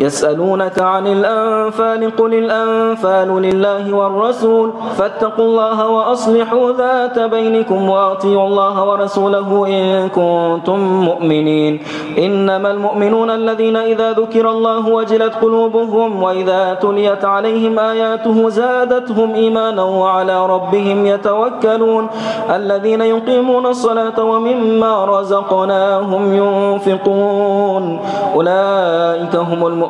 يسألونك عن الأنفال قل الأنفال لله والرسول فاتقوا الله وأصلحوا ذات بينكم وأطيعوا الله ورسوله إن كنتم مؤمنين. إنما المؤمنون الذين إذا ذكر الله وجلت قلوبهم وإذا تليت عليهم آياته زادتهم إيمانا وعلى ربهم يتوكلون. الذين يقيمون الصلاة ومما رزقناهم ينفقون. أولئك هم المؤمنون.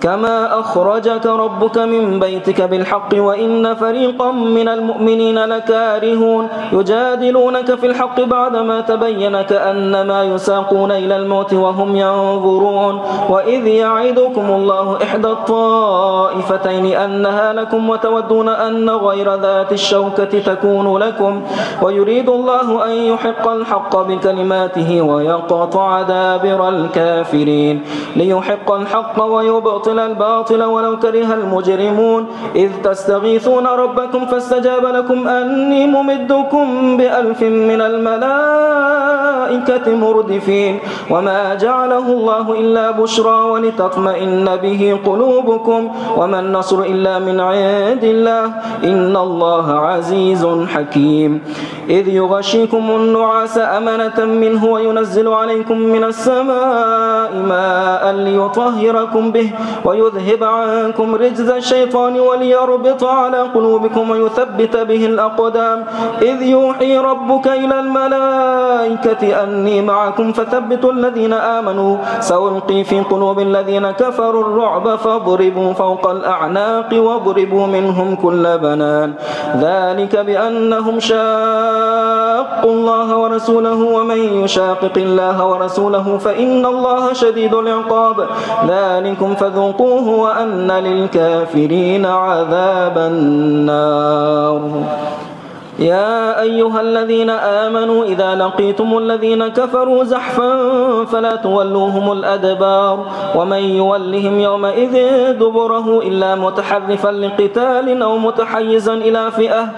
كما أخرجك ربك من بيتك بالحق وإن فريقا من المؤمنين لكارهون يجادلونك في الحق بعدما تبين كأنما يساقون إلى الموت وهم ينظرون وإذ يعدكم الله إحدى الطائفتين أنها لكم وتودون أن غير ذات الشوكة تكون لكم ويريد الله أن يحق الحق بكلماته ويقطع دابر الكافرين ليحق الحق ويبطل ويبطل الباطل ولو كره المجرمون إذ تستغيثون ربكم فاستجاب لكم أني ممدكم بألف من الملائكة مردفين وما جعله الله إلا بشرى ولتطمئن به قلوبكم وما النصر إلا من عند الله إن الله عزيز حكيم إذ يغشيكم النعاس أمنة منه وينزل عليكم من السماء ماء ليطهركم به ويذهب عنكم رجز الشيطان وليربط على قلوبكم ويثبت به الأقدام. إذ يوحي ربك إلى الملائكة أني معكم فثبتوا الذين آمنوا. سألقي في قلوب الذين كفروا الرعب فاضربوا فوق الأعناق واضربوا منهم كل بنان. ذلك بأنهم شاقوا الله ورسوله ومن يشاقق الله ورسوله فإن الله شديد العقاب. ذلكم فذوقوا فذوقوه وأن للكافرين عذاب النار. يا أيها الذين آمنوا إذا لقيتم الذين كفروا زحفا فلا تولوهم الأدبار ومن يولهم يومئذ دبره إلا متحرفا لقتال أو متحيزا إلى فئة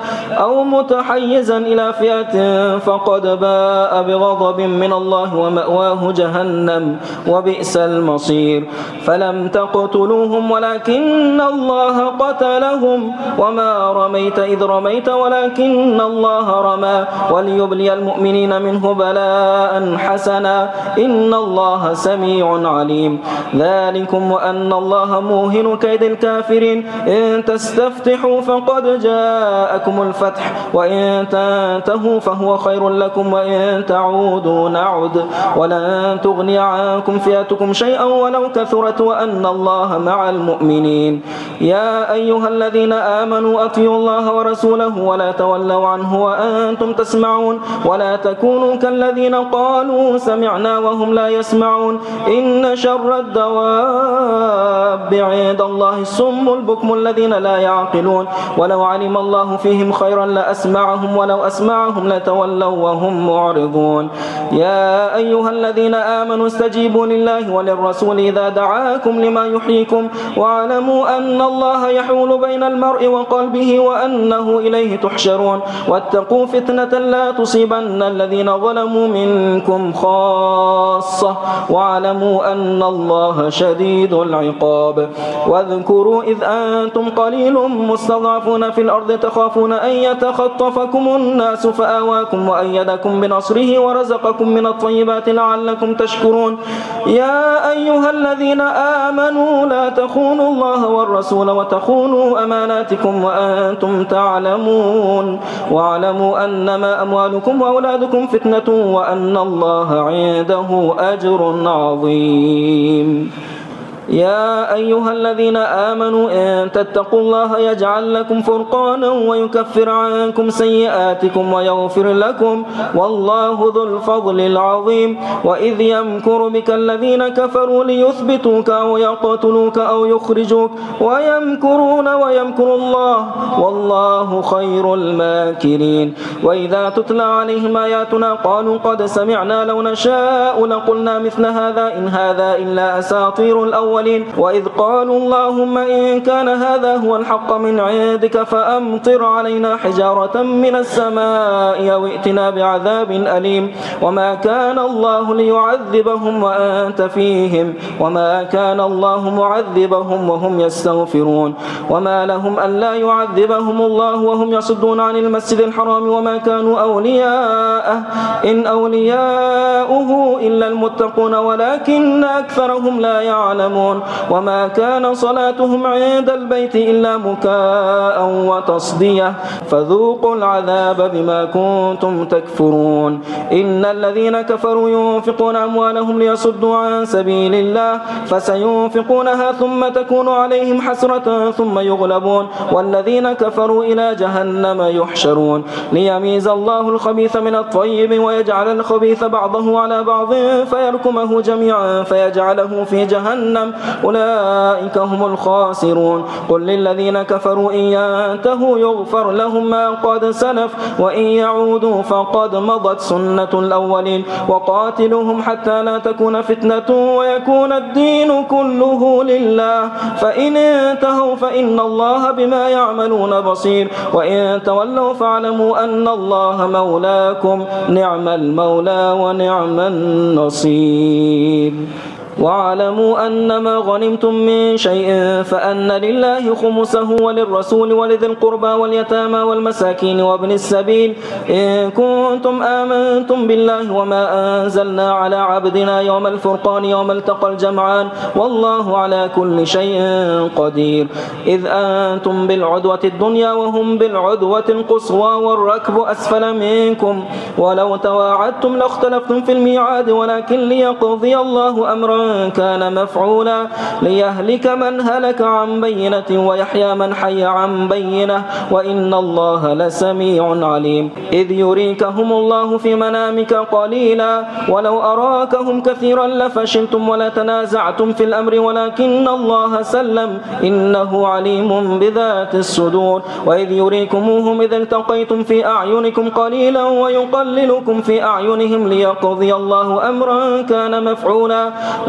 أو متحيزا إلى فئة فقد باء بغضب من الله ومأواه جهنم وبئس المصير فلم تقتلوهم ولكن الله قتلهم وما رميت إذ رميت ولكن إن الله رمى وليبلي المؤمنين منه بلاء حسنا. إن الله سميع عليم. ذلكم وأن الله موهن كيد الكافرين. إن تستفتحوا فقد جاءكم الفتح. وإن تنتهوا فهو خير لكم. وإن تعودوا نعد. ولن تغني عنكم فئتكم شيئا ولو كثرت. وأن الله مع المؤمنين. يا أيها الذين آمنوا أطيعوا الله ورسوله ولا تولوا تولوا عنه وأنتم تسمعون. ولا تكونوا كالذين قالوا سمعنا وهم لا يسمعون. إن شر الدواب عند الله الصم البكم الذين لا يعقلون. ولو علم الله فيهم خيرا لأسمعهم ولو أسمعهم لتولوا وهم معرضون. يا أيها الذين آمنوا استجيبوا لله وللرسول إذا دعاكم لما يحييكم. واعلموا أن الله يحول بين المرء وقلبه وأنه إليه تحشرون. واتقوا فتنة لا تصيبن الذين ظلموا منكم خاصة واعلموا أن الله شديد العقاب. واذكروا إذ أنتم قليل مستضعفون في الأرض تخافون أن يتخطفكم الناس فآواكم وأيدكم بنصره ورزقكم من الطيبات لعلكم تشكرون. يا أيها الذين آمنوا لا تخونوا الله والرسول وتخونوا أماناتكم وأنتم تعلمون. واعلموا أنما أموالكم وأولادكم فتنة وأن الله عنده أجر عظيم. يا أيها الذين آمنوا إن تتقوا الله يجعل لكم فرقانا ويكفر عنكم سيئاتكم ويغفر لكم والله ذو الفضل العظيم. وإذ يمكر بك الذين كفروا ليثبتوك أو يقتلوك أو يخرجوك ويمكرون ويمكر الله. والله خير الماكرين. وإذا تتلى عليهم آياتنا قالوا قد سمعنا لو نشاء لقلنا مثل هذا إن هذا إلا أساطير الأول الأولين. وإذ قالوا اللهم إن كان هذا هو الحق من عندك فأمطر علينا حجارة من السماء أو ائتنا بعذاب أليم. وما كان الله ليعذبهم وأنت فيهم. وما كان الله معذبهم وهم يستغفرون. وما لهم ألا يعذبهم الله وهم يصدون عن المسجد الحرام. وما كانوا أولياءه إن أولياؤه إلا المتقون. ولكن أكثرهم لا يعلمون. وما كان صلاتهم عند البيت إلا مكاء وتصدية. فذوقوا العذاب بما كنتم تكفرون. إن الذين كفروا ينفقون أموالهم ليصدوا عن سبيل الله فسينفقونها ثم تكون عليهم حسرة ثم يغلبون. والذين كفروا إلى جهنم يحشرون. ليميز الله الخبيث من الطيب ويجعل الخبيث بعضه على بعض فيركمه جميعا فيجعله في جهنم أولئك هم الخاسرون. قل للذين كفروا إن ينتهوا يغفر لهم ما قد سلف وإن يعودوا فقد مضت سنة الأولين. وقاتلوهم حتى لا تكون فتنة ويكون الدين كله لله. فإن انتهوا فإن الله بما يعملون بصير. وإن تولوا فاعلموا أن الله مولاكم. نعم المولى ونعم النصير. واعلموا أن ما غنمتم من شيء فأن لله خمسه وللرسول ولذي القربى واليتامى والمساكين وابن السبيل. إن كنتم آمنتم بالله وما أنزلنا على عبدنا يوم الفرقان يوم التقى الجمعان. والله على كل شيء قدير. إذ أنتم بالعدوة الدنيا وهم بالعدوة القصوى والركب أسفل منكم. ولو تواعدتم لاختلفتم في الميعاد ولكن ليقضي الله أمرا كان مفعولا ليهلك من هلك عن بينة ويحيى من حي عن بينة وإن الله لسميع عليم. إذ يريكهم الله في منامك قليلا ولو أراكهم كثيرا لفشلتم ولا تنازعتم في الأمر ولكن الله سلم إنه عليم بذات الصدور. وإذ يريكموهم إذ التقيتم في أعينكم قليلا ويقللكم في أعينهم ليقضي الله أمرا كان مفعولا.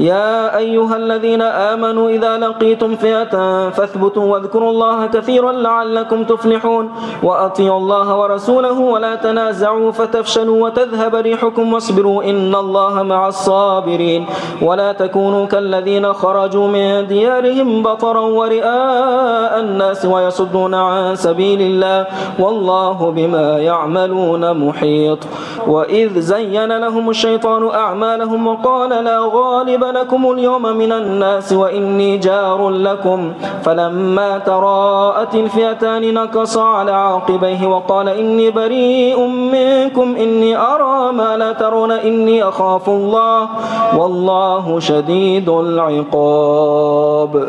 يا أيها الذين آمنوا إذا لقيتم فئة فاثبتوا واذكروا الله كثيرا لعلكم تفلحون وأطيعوا الله ورسوله ولا تنازعوا فتفشلوا وتذهب ريحكم واصبروا إن الله مع الصابرين ولا تكونوا كالذين خرجوا من ديارهم بطرا ورئاء الناس ويصدون عن سبيل الله والله بما يعملون محيط وإذ زين لهم الشيطان أعمالهم وقال لا غالب لكم اليوم من الناس وإني جار لكم فلما تراءت الفئتان نكص على عاقبيه وقال إني بريء منكم إني أرى ما لا ترون إني أخاف الله والله شديد العقاب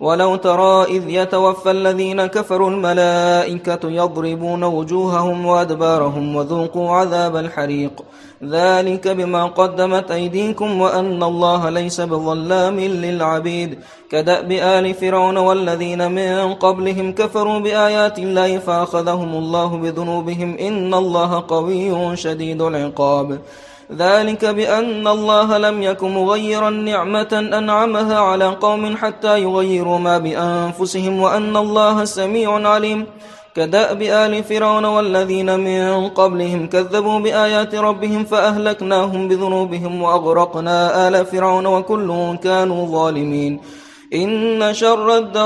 ولو ترى إذ يتوفى الذين كفروا الملائكة يضربون وجوههم وأدبارهم وذوقوا عذاب الحريق. ذلك بما قدمت أيديكم وأن الله ليس بظلام للعبيد. كدأب آل فرعون والذين من قبلهم كفروا بآيات الله فأخذهم الله بذنوبهم إن الله قوي شديد العقاب. ذلك بأن الله لم يك مغيرا نعمة أنعمها على قوم حتى يغيروا ما بأنفسهم وأن الله سميع عليم. كدأب آل فرعون والذين من قبلهم كذبوا بآيات ربهم فأهلكناهم بذنوبهم وأغرقنا آل فرعون وكلهم كانوا ظالمين. إن شر الدواب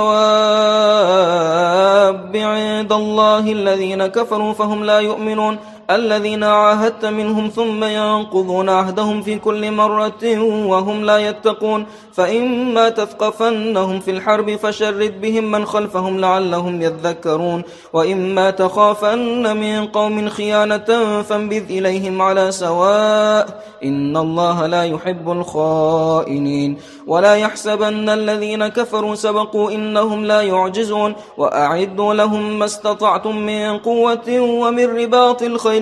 عند الله الذين كفروا فهم لا يؤمنون. الذين عاهدت منهم ثم ينقضون عهدهم في كل مرة وهم لا يتقون فإما تثقفنهم في الحرب فشرد بهم من خلفهم لعلهم يذكرون وإما تخافن من قوم خيانة فانبذ إليهم على سواء إن الله لا يحب الخائنين. ولا يحسبن الذين كفروا سبقوا إنهم لا يعجزون وأعدوا لهم ما استطعتم من قوة ومن رباط الخيل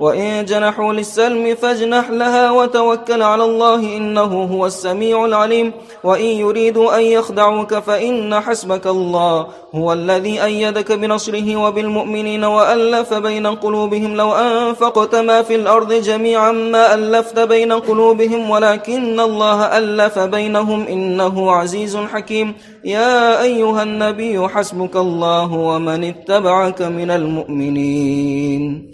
وإن جنحوا للسلم فاجنح لها وتوكل على الله إنه هو السميع العليم. وإن يريدوا أن يخدعوك فإن حسبك الله. هو الذي أيدك بنصره وبالمؤمنين وألف بين قلوبهم. لو أنفقت ما في الأرض جميعا ما ألفت بين قلوبهم ولكن الله ألف بينهم إنه عزيز حكيم. يا أيها النبي حسبك الله ومن اتبعك من المؤمنين.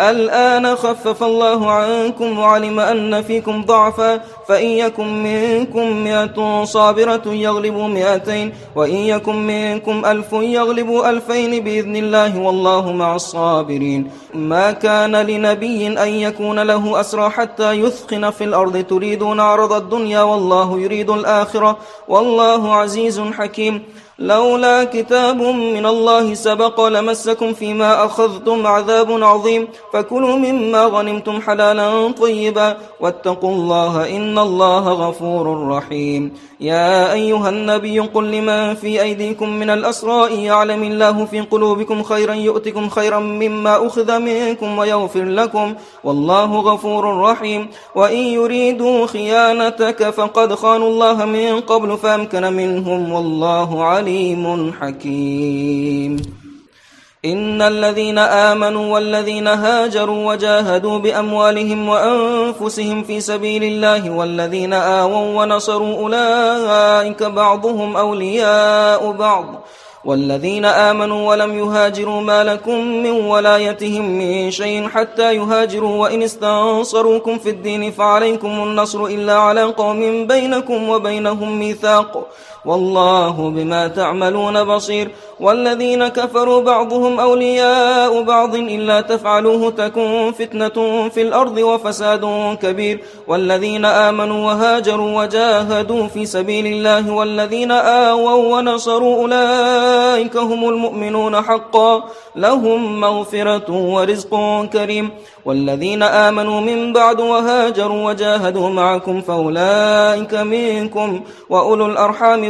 الآن خفف الله عنكم وعلم أن فيكم ضعفا فإن يكن منكم مئة صابرة يغلبوا مئتين وإن يكن منكم ألف يغلبوا ألفين بإذن الله والله مع الصابرين ما كان لنبي أن يكون له أسرى حتى يثقن في الأرض تريدون عرض الدنيا والله يريد الآخرة والله عزيز حكيم لولا كتاب من الله سبق لمسكم فيما أخذتم عذاب عظيم فكلوا مما غنمتم حلالا طيبا واتقوا الله إن الله غفور رحيم. يا أيها النبي قل لمن في أيديكم من الأسراء يعلم الله في قلوبكم خيرا يؤتكم خيرا مما أخذ منكم ويغفر لكم والله غفور رحيم. وإن يريدوا خيانتك فقد خانوا الله من قبل فأمكن منهم والله عليم حكيم. إن الذين آمنوا والذين هاجروا وجاهدوا بأموالهم وأنفسهم في سبيل الله والذين آووا ونصروا أولئك بعضهم أولياء بعض. والذين آمنوا ولم يهاجروا ما لكم من ولايتهم من شيء حتى يهاجروا وإن استنصروكم في الدين فعليكم النصر إلا على قوم بينكم وبينهم ميثاق. والله بما تعملون بصير والذين كفروا بعضهم أولياء بعض إلا تفعلوه تكون فتنة في الأرض وفساد كبير والذين آمنوا وهاجروا وجاهدوا في سبيل الله والذين آووا ونصروا أولئك هم المؤمنون حقا لهم مغفرة ورزق كريم والذين آمنوا من بعد وهاجروا وجاهدوا معكم فأولئك منكم وأولو الأرحام